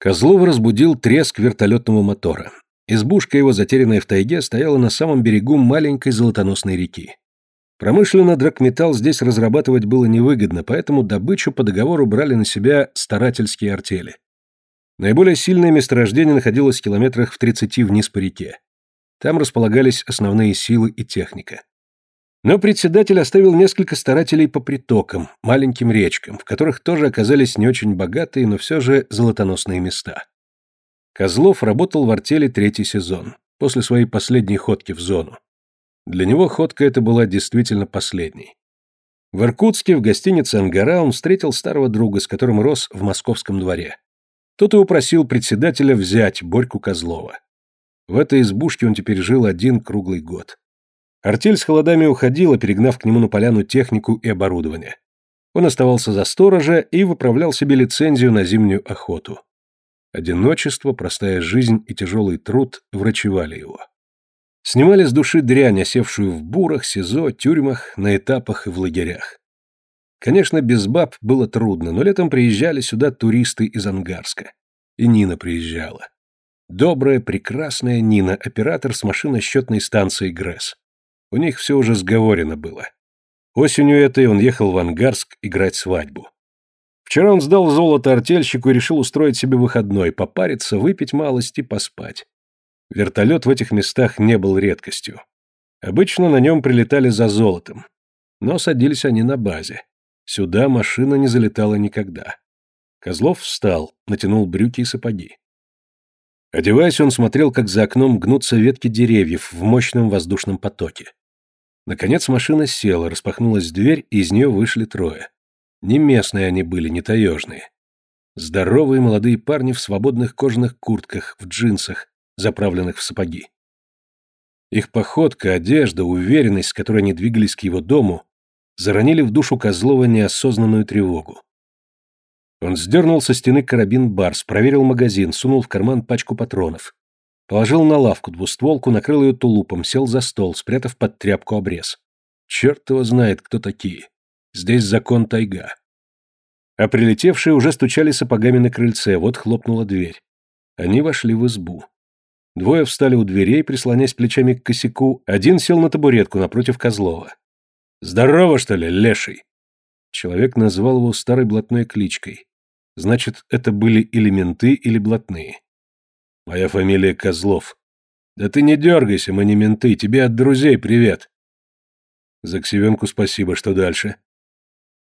Козлова разбудил треск вертолетного мотора. Избушка его, затерянная в тайге, стояла на самом берегу маленькой золотоносной реки. Промышленно драгметалл здесь разрабатывать было невыгодно, поэтому добычу по договору брали на себя старательские артели. Наиболее сильное месторождение находилось в километрах в 30 вниз по реке. Там располагались основные силы и техника. Но председатель оставил несколько старателей по притокам, маленьким речкам, в которых тоже оказались не очень богатые, но все же золотоносные места. Козлов работал в артели третий сезон, после своей последней ходки в зону. Для него ходка эта была действительно последней. В Иркутске в гостинице «Ангара» он встретил старого друга, с которым рос в московском дворе. Тот и упросил председателя взять Борьку Козлова. В этой избушке он теперь жил один круглый год. Артель с холодами уходила, перегнав к нему на поляну технику и оборудование. Он оставался за сторожа и выправлял себе лицензию на зимнюю охоту. Одиночество, простая жизнь и тяжелый труд врачевали его. Снимали с души дрянь, осевшую в бурах, СИЗО, тюрьмах, на этапах и в лагерях. Конечно, без баб было трудно, но летом приезжали сюда туристы из Ангарска. И Нина приезжала. Добрая, прекрасная Нина, оператор с машиносчетной станции ГРЭС. У них все уже сговорено было. Осенью этой он ехал в Ангарск играть свадьбу. Вчера он сдал золото артельщику и решил устроить себе выходной, попариться, выпить малость и поспать. Вертолет в этих местах не был редкостью. Обычно на нем прилетали за золотом. Но садились они на базе. Сюда машина не залетала никогда. Козлов встал, натянул брюки и сапоги. Одеваясь, он смотрел, как за окном гнутся ветки деревьев в мощном воздушном потоке. Наконец машина села, распахнулась дверь, и из нее вышли трое. Не местные они были, не таежные. Здоровые молодые парни в свободных кожаных куртках, в джинсах, заправленных в сапоги. Их походка, одежда, уверенность, с которой они двигались к его дому, заронили в душу Козлова неосознанную тревогу. Он сдернул со стены карабин Барс, проверил магазин, сунул в карман пачку патронов. Положил на лавку двустволку, накрыл ее тулупом, сел за стол, спрятав под тряпку обрез. Черт его знает, кто такие. Здесь закон тайга. А прилетевшие уже стучали сапогами на крыльце, вот хлопнула дверь. Они вошли в избу. Двое встали у дверей, прислонясь плечами к косяку, один сел на табуретку напротив Козлова. «Здорово, что ли, леший?» Человек назвал его старой блатной кличкой. Значит, это были или менты, или блатные. «Моя фамилия Козлов». «Да ты не дергайся, мы не менты, тебе от друзей привет». «За Ксивенку спасибо, что дальше?»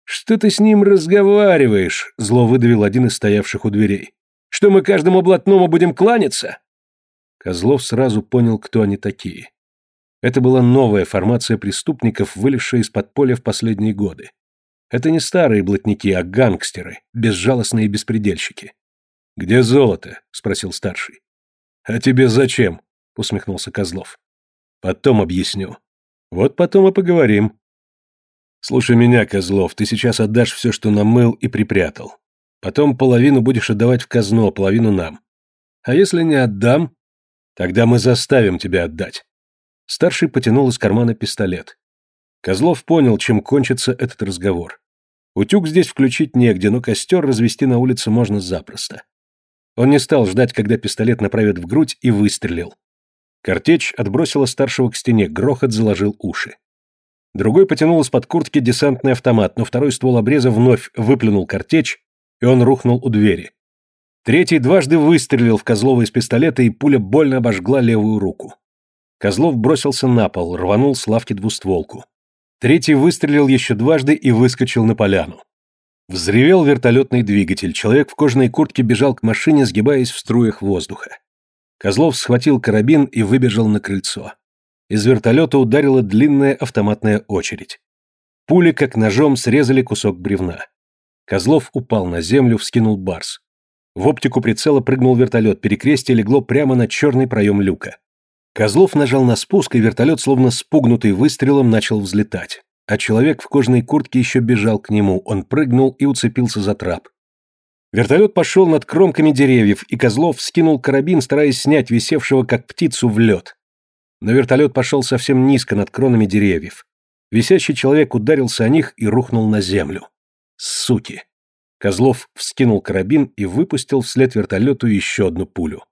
«Что ты с ним разговариваешь?» — зло выдавил один из стоявших у дверей. «Что мы каждому блатному будем кланяться?» Козлов сразу понял, кто они такие. Это была новая формация преступников, вылезшая из подполья в последние годы. Это не старые блатники, а гангстеры, безжалостные беспредельщики. «Где золото?» — спросил старший. «А тебе зачем?» — усмехнулся Козлов. «Потом объясню. Вот потом и поговорим». «Слушай меня, Козлов, ты сейчас отдашь все, что намыл и припрятал. Потом половину будешь отдавать в казно, половину нам. А если не отдам, Тогда мы заставим тебя отдать. Старший потянул из кармана пистолет. Козлов понял, чем кончится этот разговор. Утюг здесь включить негде, но костер развести на улице можно запросто. Он не стал ждать, когда пистолет направят в грудь, и выстрелил. Картечь отбросила старшего к стене, грохот заложил уши. Другой потянул из-под куртки десантный автомат, но второй ствол обреза вновь выплюнул картечь, и он рухнул у двери. Третий дважды выстрелил в Козлова из пистолета, и пуля больно обожгла левую руку. Козлов бросился на пол, рванул с лавки двустволку. Третий выстрелил еще дважды и выскочил на поляну. Взревел вертолетный двигатель, человек в кожаной куртке бежал к машине, сгибаясь в струях воздуха. Козлов схватил карабин и выбежал на крыльцо. Из вертолета ударила длинная автоматная очередь. Пули, как ножом, срезали кусок бревна. Козлов упал на землю, вскинул барс. В оптику прицела прыгнул вертолет, перекрестие легло прямо на черный проем люка. Козлов нажал на спуск, и вертолет, словно спугнутый выстрелом, начал взлетать. А человек в кожаной куртке еще бежал к нему, он прыгнул и уцепился за трап. Вертолет пошел над кромками деревьев, и Козлов скинул карабин, стараясь снять висевшего как птицу в лед. Но вертолет пошел совсем низко над кронами деревьев. Висящий человек ударился о них и рухнул на землю. Суки! Козлов вскинул карабин и выпустил вслед вертолету еще одну пулю.